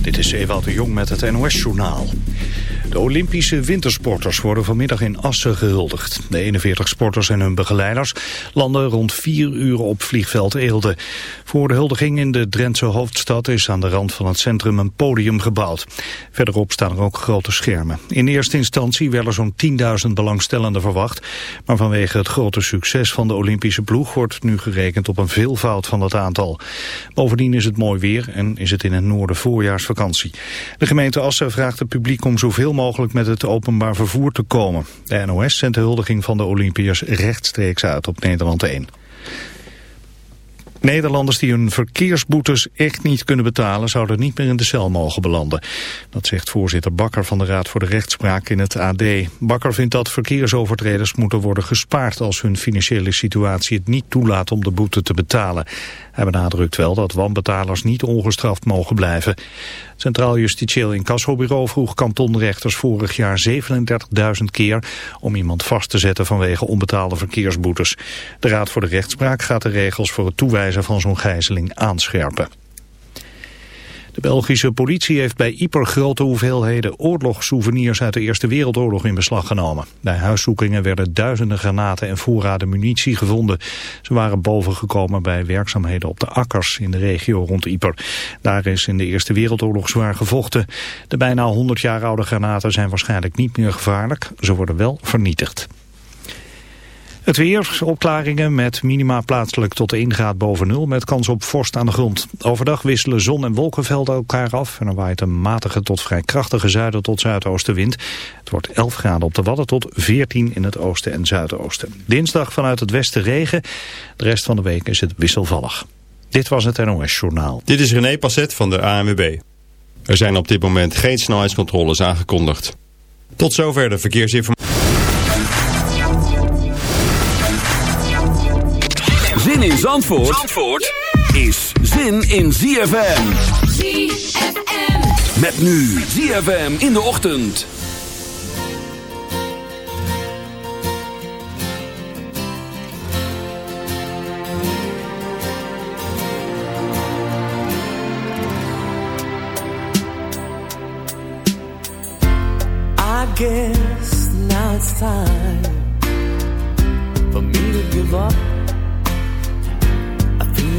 Dit is Ewout de Jong met het NOS-journaal. De Olympische wintersporters worden vanmiddag in Assen gehuldigd. De 41 sporters en hun begeleiders landen rond 4 uur op vliegveld Eelde. Voor de huldiging in de Drentse hoofdstad is aan de rand van het centrum een podium gebouwd. Verderop staan er ook grote schermen. In eerste instantie werden zo'n 10.000 belangstellenden verwacht. Maar vanwege het grote succes van de Olympische ploeg wordt nu gerekend op een veelvoud van dat aantal. Bovendien is het mooi weer en is het in het noorden voorjaarsvakantie. De gemeente Assen vraagt het publiek om zoveel mogelijk met het openbaar vervoer te komen. De NOS zendt de huldiging van de Olympiërs rechtstreeks uit op Nederland 1. Nederlanders die hun verkeersboetes echt niet kunnen betalen... zouden niet meer in de cel mogen belanden. Dat zegt voorzitter Bakker van de Raad voor de Rechtspraak in het AD. Bakker vindt dat verkeersovertreders moeten worden gespaard... als hun financiële situatie het niet toelaat om de boete te betalen. Hij benadrukt wel dat wanbetalers niet ongestraft mogen blijven. Centraal Justitieel Incassobureau vroeg kantonrechters vorig jaar 37.000 keer om iemand vast te zetten vanwege onbetaalde verkeersboetes. De Raad voor de Rechtspraak gaat de regels voor het toewijzen van zo'n gijzeling aanscherpen. De Belgische politie heeft bij Yper grote hoeveelheden oorlogssouvenirs uit de Eerste Wereldoorlog in beslag genomen. Bij huiszoekingen werden duizenden granaten en voorraden munitie gevonden. Ze waren bovengekomen bij werkzaamheden op de akkers in de regio rond Yper. Daar is in de Eerste Wereldoorlog zwaar gevochten. De bijna 100 jaar oude granaten zijn waarschijnlijk niet meer gevaarlijk. Ze worden wel vernietigd. Het weer, opklaringen met minima plaatselijk tot 1 graad boven nul met kans op vorst aan de grond. Overdag wisselen zon- en wolkenvelden elkaar af en er waait een matige tot vrij krachtige zuiden tot zuidoostenwind. Het wordt 11 graden op de Wadden tot 14 in het oosten en zuidoosten. Dinsdag vanuit het westen regen, de rest van de week is het wisselvallig. Dit was het NOS Journaal. Dit is René Passet van de ANWB. Er zijn op dit moment geen snelheidscontroles aangekondigd. Tot zover de verkeersinformatie. Zandvoort, Zandvoort is zin in ZFM. ZFM. Met nu ZFM in de ochtend. I guess now it's time for me to give up.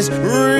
is real.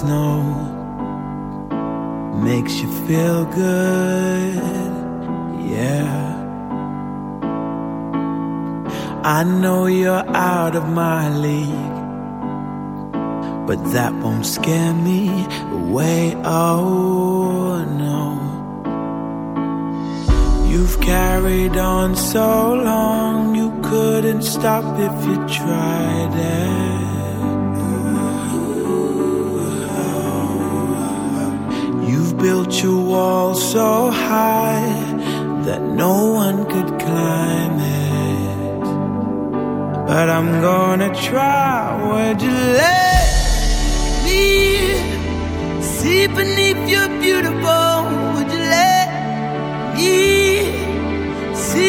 no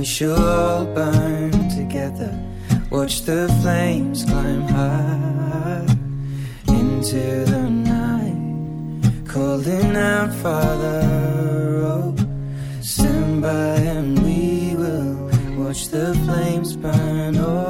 we shall burn together. Watch the flames climb high into the night, calling out, Father, oh, stand by and we will watch the flames burn. Oh,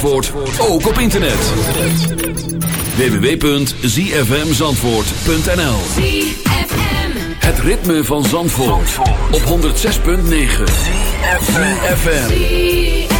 Zandvoort ook op internet. www.zfmzandvoort.nl Het ritme van Zandvoort op 106.9 ZFM.